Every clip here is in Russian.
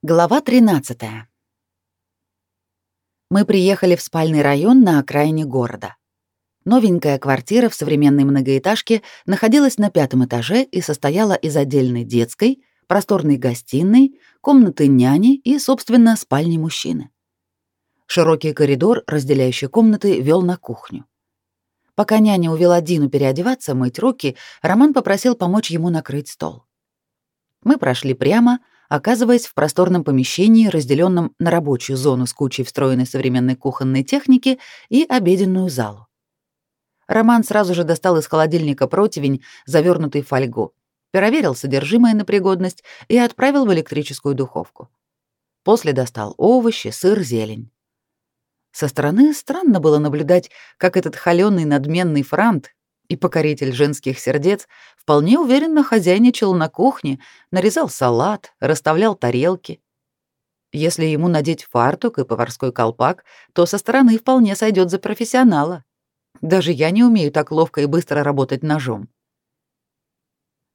Глава 13. Мы приехали в спальный район на окраине города. Новенькая квартира в современной многоэтажке находилась на пятом этаже и состояла из отдельной детской, просторной гостиной, комнаты няни и, собственно, спальни мужчины. Широкий коридор, разделяющий комнаты, вел на кухню. Пока няня увела Дину переодеваться, мыть руки, Роман попросил помочь ему накрыть стол. Мы прошли прямо, оказываясь в просторном помещении, разделенном на рабочую зону с кучей встроенной современной кухонной техники и обеденную залу. Роман сразу же достал из холодильника противень, завернутый в фольгу, проверил содержимое на пригодность и отправил в электрическую духовку. После достал овощи, сыр, зелень. Со стороны странно было наблюдать, как этот холёный надменный франт и покоритель женских сердец вполне уверенно хозяйничал на кухне, нарезал салат, расставлял тарелки. Если ему надеть фартук и поварской колпак, то со стороны вполне сойдет за профессионала. Даже я не умею так ловко и быстро работать ножом.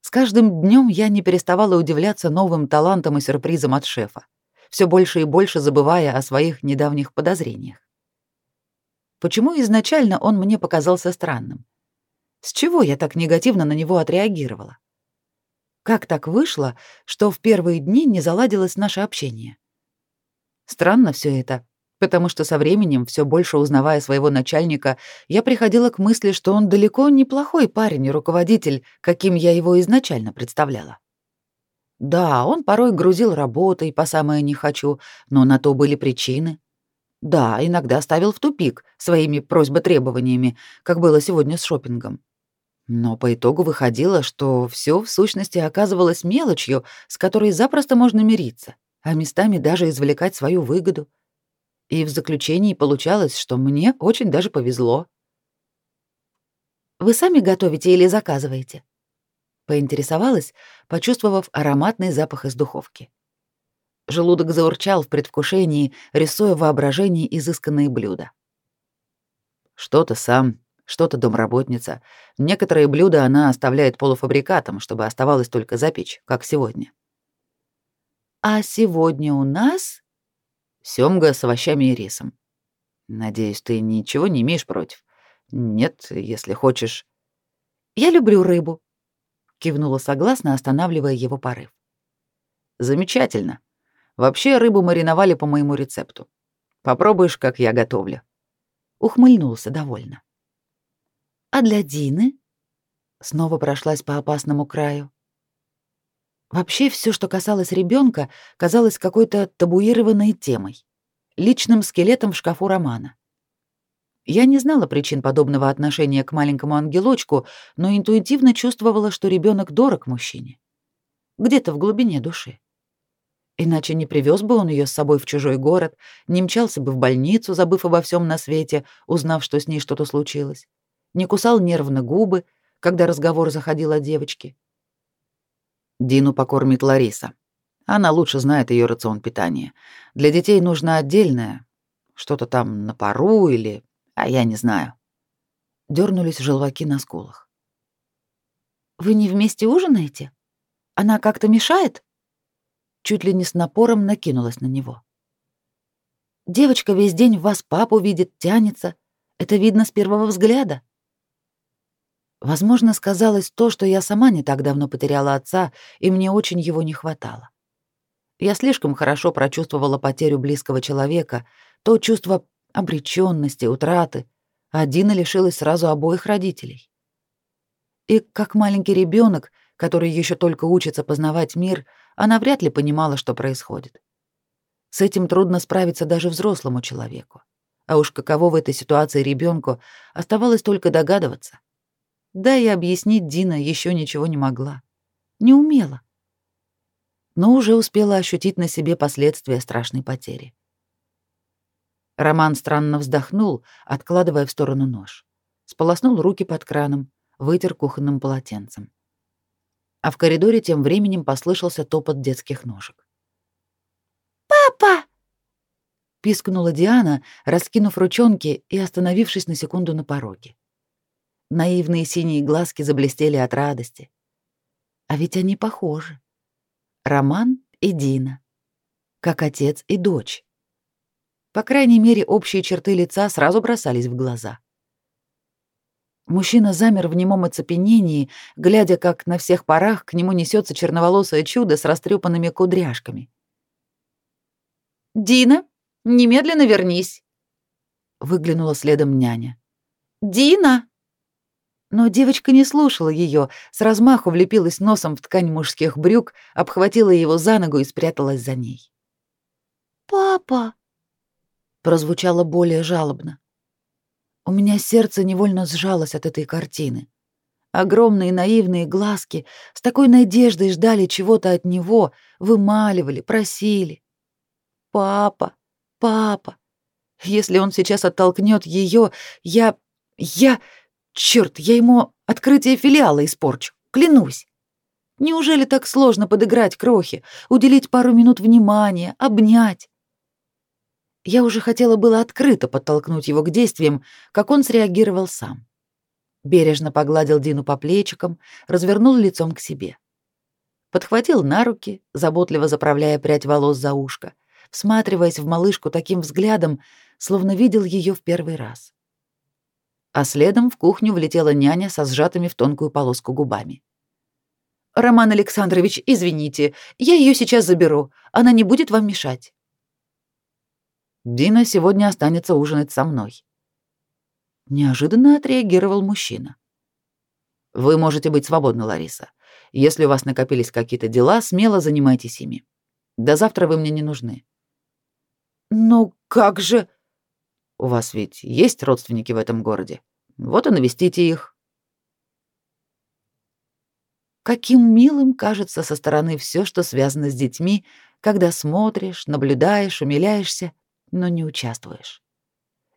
С каждым днем я не переставала удивляться новым талантам и сюрпризам от шефа, все больше и больше забывая о своих недавних подозрениях. Почему изначально он мне показался странным? С чего я так негативно на него отреагировала? Как так вышло, что в первые дни не заладилось наше общение? Странно все это, потому что со временем, все больше узнавая своего начальника, я приходила к мысли, что он далеко не плохой парень и руководитель, каким я его изначально представляла. Да, он порой грузил работой по самое не хочу, но на то были причины. Да, иногда ставил в тупик своими просьбо-требованиями, как было сегодня с шопингом. Но по итогу выходило, что все в сущности оказывалось мелочью, с которой запросто можно мириться, а местами даже извлекать свою выгоду. И в заключении получалось, что мне очень даже повезло. «Вы сами готовите или заказываете?» Поинтересовалась, почувствовав ароматный запах из духовки. Желудок заурчал в предвкушении, рисуя воображение изысканные блюда. «Что-то сам, что-то домработница. Некоторые блюда она оставляет полуфабрикатом, чтобы оставалось только запечь, как сегодня. А сегодня у нас сёмга с овощами и рисом. Надеюсь, ты ничего не имеешь против. Нет, если хочешь. Я люблю рыбу, кивнула согласно, останавливая его порыв. Замечательно. Вообще рыбу мариновали по моему рецепту. Попробуешь, как я готовлю. Ухмыльнулся довольно. А для Дины? Снова прошлась по опасному краю. Вообще все, что касалось ребенка, казалось какой-то табуированной темой, личным скелетом в шкафу романа. Я не знала причин подобного отношения к маленькому ангелочку, но интуитивно чувствовала, что ребенок дорог мужчине. Где-то в глубине души. Иначе не привез бы он ее с собой в чужой город, не мчался бы в больницу, забыв обо всем на свете, узнав, что с ней что-то случилось не кусал нервно губы, когда разговор заходил о девочке. Дину покормит Лариса. Она лучше знает ее рацион питания. Для детей нужно отдельное, что-то там на пару или... А я не знаю. Дёрнулись желваки на скулах. «Вы не вместе ужинаете? Она как-то мешает?» Чуть ли не с напором накинулась на него. «Девочка весь день в вас папу видит, тянется. Это видно с первого взгляда». Возможно, сказалось то, что я сама не так давно потеряла отца, и мне очень его не хватало. Я слишком хорошо прочувствовала потерю близкого человека, то чувство обречённости, утраты, а Дина лишилась сразу обоих родителей. И как маленький ребёнок, который ещё только учится познавать мир, она вряд ли понимала, что происходит. С этим трудно справиться даже взрослому человеку. А уж каково в этой ситуации ребёнку, оставалось только догадываться. Да и объяснить Дина еще ничего не могла. Не умела. Но уже успела ощутить на себе последствия страшной потери. Роман странно вздохнул, откладывая в сторону нож. Сполоснул руки под краном, вытер кухонным полотенцем. А в коридоре тем временем послышался топот детских ножек. «Папа!» — пискнула Диана, раскинув ручонки и остановившись на секунду на пороге. Наивные синие глазки заблестели от радости. А ведь они похожи. Роман и Дина. как отец и дочь. По крайней мере, общие черты лица сразу бросались в глаза. Мужчина замер в немом оцепенении, глядя, как на всех парах к нему несется черноволосое чудо с растрепанными кудряшками. «Дина, немедленно вернись!» Выглянула следом няня. «Дина!» Но девочка не слушала ее, с размаху влепилась носом в ткань мужских брюк, обхватила его за ногу и спряталась за ней. «Папа!» прозвучало более жалобно. У меня сердце невольно сжалось от этой картины. Огромные наивные глазки с такой надеждой ждали чего-то от него, вымаливали, просили. «Папа, папа, если он сейчас оттолкнет ее, я... я... черт, я ему открытие филиала испорчу, клянусь!» Неужели так сложно подыграть крохе, уделить пару минут внимания, обнять? Я уже хотела было открыто подтолкнуть его к действиям, как он среагировал сам. Бережно погладил Дину по плечикам, развернул лицом к себе. Подхватил на руки, заботливо заправляя прядь волос за ушко, всматриваясь в малышку таким взглядом, словно видел ее в первый раз. А следом в кухню влетела няня со сжатыми в тонкую полоску губами. «Роман Александрович, извините, я ее сейчас заберу, она не будет вам мешать». Дина сегодня останется ужинать со мной. Неожиданно отреагировал мужчина. Вы можете быть свободны, Лариса. Если у вас накопились какие-то дела, смело занимайтесь ими. До завтра вы мне не нужны. Ну как же? У вас ведь есть родственники в этом городе. Вот и навестите их. Каким милым кажется со стороны все, что связано с детьми, когда смотришь, наблюдаешь, умиляешься но не участвуешь.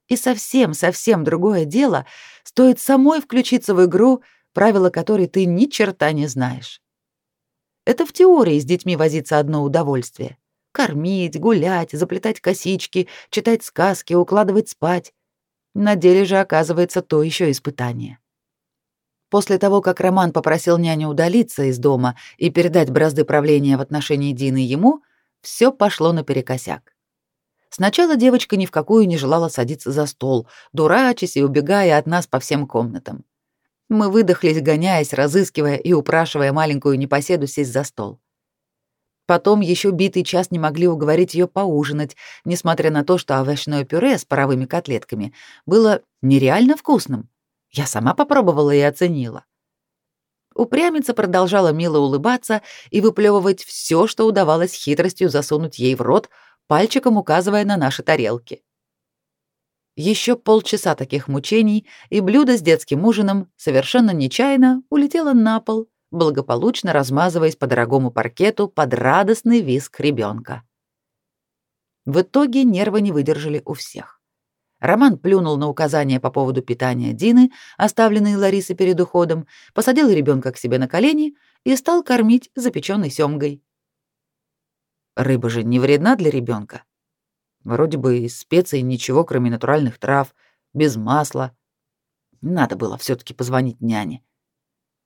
И совсем-совсем другое дело стоит самой включиться в игру, правила которой ты ни черта не знаешь. Это в теории с детьми возиться одно удовольствие. Кормить, гулять, заплетать косички, читать сказки, укладывать спать. На деле же оказывается то еще испытание. После того, как Роман попросил няню удалиться из дома и передать бразды правления в отношении Дины ему, все пошло наперекосяк. Сначала девочка ни в какую не желала садиться за стол, дурачась и убегая от нас по всем комнатам. Мы выдохлись, гоняясь, разыскивая и упрашивая маленькую непоседу сесть за стол. Потом еще битый час не могли уговорить ее поужинать, несмотря на то, что овощное пюре с паровыми котлетками было нереально вкусным. Я сама попробовала и оценила. Упрямица продолжала мило улыбаться и выплевывать все, что удавалось хитростью засунуть ей в рот, пальчиком указывая на наши тарелки. Еще полчаса таких мучений, и блюдо с детским ужином совершенно нечаянно улетело на пол, благополучно размазываясь по дорогому паркету под радостный визг ребенка. В итоге нервы не выдержали у всех. Роман плюнул на указания по поводу питания Дины, оставленные Ларисой перед уходом, посадил ребенка к себе на колени и стал кормить запеченной семгой. Рыба же не вредна для ребенка. Вроде бы из специй ничего, кроме натуральных трав, без масла. Надо было все таки позвонить няне.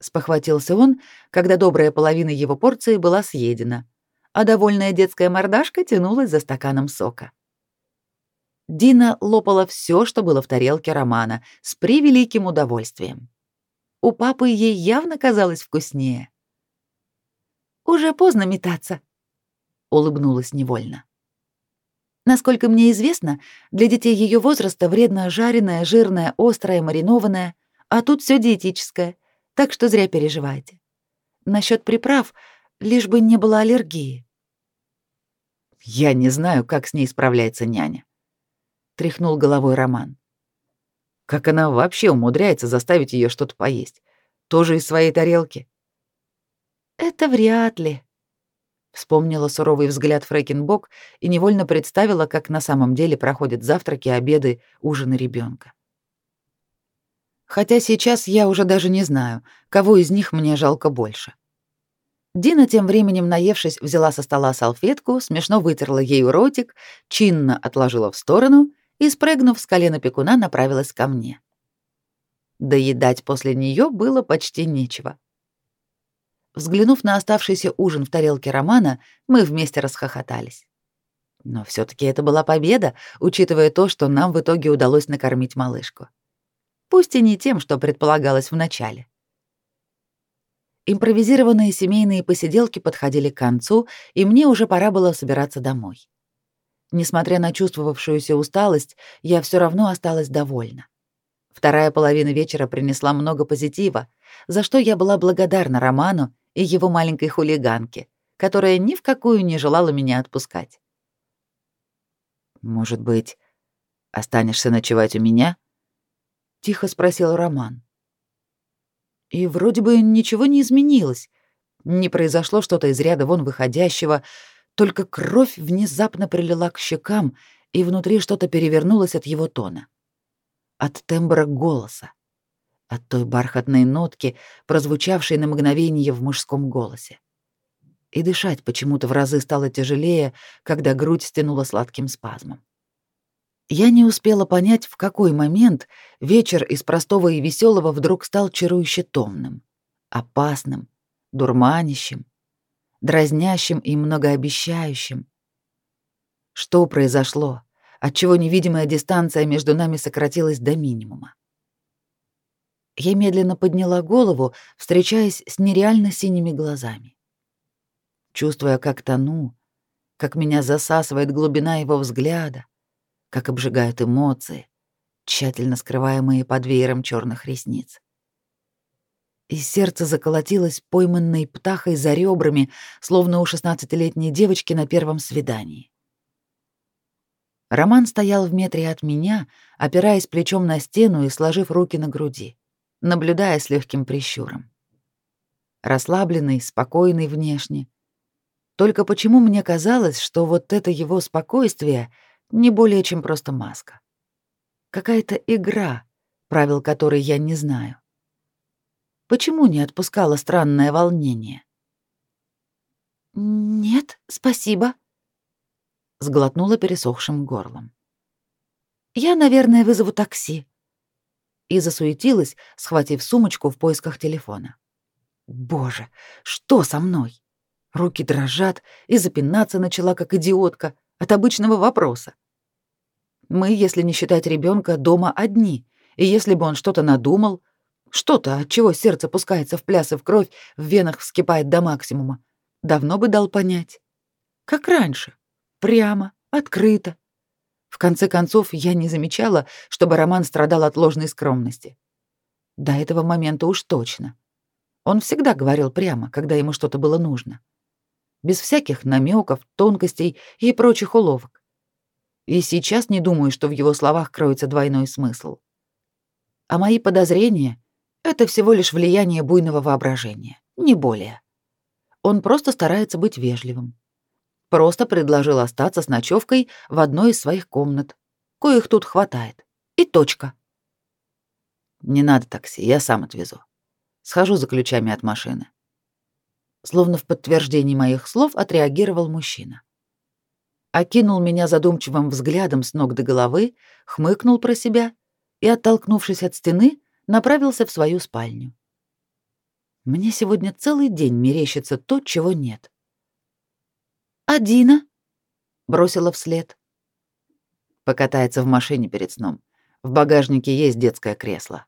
Спохватился он, когда добрая половина его порции была съедена, а довольная детская мордашка тянулась за стаканом сока. Дина лопала все, что было в тарелке Романа, с превеликим удовольствием. У папы ей явно казалось вкуснее. «Уже поздно метаться», улыбнулась невольно. Насколько мне известно, для детей ее возраста вредно жареное, жирное, острое, маринованное, а тут все диетическое, так что зря переживайте. Насчет приправ, лишь бы не было аллергии. Я не знаю, как с ней справляется няня, тряхнул головой Роман. Как она вообще умудряется заставить ее что-то поесть? Тоже из своей тарелки? Это вряд ли, Вспомнила суровый взгляд Фрэкенбок и невольно представила, как на самом деле проходят завтраки, обеды, ужины ребенка. Хотя сейчас я уже даже не знаю, кого из них мне жалко больше. Дина тем временем, наевшись, взяла со стола салфетку, смешно вытерла ею ротик, чинно отложила в сторону и, спрыгнув с колена пекуна, направилась ко мне. Доедать после нее было почти нечего. Взглянув на оставшийся ужин в тарелке Романа, мы вместе расхохотались. Но все таки это была победа, учитывая то, что нам в итоге удалось накормить малышку. Пусть и не тем, что предполагалось вначале. Импровизированные семейные посиделки подходили к концу, и мне уже пора было собираться домой. Несмотря на чувствовавшуюся усталость, я все равно осталась довольна. Вторая половина вечера принесла много позитива, за что я была благодарна Роману и его маленькой хулиганке, которая ни в какую не желала меня отпускать. «Может быть, останешься ночевать у меня?» — тихо спросил Роман. И вроде бы ничего не изменилось. Не произошло что-то из ряда вон выходящего, только кровь внезапно прилила к щекам, и внутри что-то перевернулось от его тона. От тембра голоса. От той бархатной нотки, прозвучавшей на мгновение в мужском голосе. И дышать почему-то в разы стало тяжелее, когда грудь стянула сладким спазмом. Я не успела понять, в какой момент вечер из простого и веселого вдруг стал чарующе томным, опасным, дурманящим, дразнящим и многообещающим. Что произошло, отчего невидимая дистанция между нами сократилась до минимума? Я медленно подняла голову, встречаясь с нереально синими глазами. Чувствуя, как тону, как меня засасывает глубина его взгляда, как обжигают эмоции, тщательно скрываемые под веером черных ресниц. И сердце заколотилось пойманной птахой за ребрами, словно у шестнадцатилетней девочки на первом свидании. Роман стоял в метре от меня, опираясь плечом на стену и сложив руки на груди, наблюдая с легким прищуром. Расслабленный, спокойный внешне. Только почему мне казалось, что вот это его спокойствие — не более чем просто маска. Какая-то игра, правил которой я не знаю. Почему не отпускала странное волнение? «Нет, спасибо», — сглотнула пересохшим горлом. «Я, наверное, вызову такси». И засуетилась, схватив сумочку в поисках телефона. «Боже, что со мной?» Руки дрожат, и запинаться начала, как идиотка, от обычного вопроса. Мы, если не считать ребенка, дома одни, и если бы он что-то надумал, что-то, от чего сердце пускается в пляс и в кровь, в венах вскипает до максимума, давно бы дал понять. Как раньше. Прямо, открыто. В конце концов, я не замечала, чтобы Роман страдал от ложной скромности. До этого момента уж точно. Он всегда говорил прямо, когда ему что-то было нужно без всяких намеков, тонкостей и прочих уловок. И сейчас не думаю, что в его словах кроется двойной смысл. А мои подозрения — это всего лишь влияние буйного воображения, не более. Он просто старается быть вежливым. Просто предложил остаться с ночевкой в одной из своих комнат, коих тут хватает. И точка. Не надо такси, я сам отвезу. Схожу за ключами от машины. Словно в подтверждении моих слов отреагировал мужчина. Окинул меня задумчивым взглядом с ног до головы, хмыкнул про себя и, оттолкнувшись от стены, направился в свою спальню. Мне сегодня целый день мерещится то, чего нет. «А Дина?» — бросила вслед. Покатается в машине перед сном. В багажнике есть детское кресло.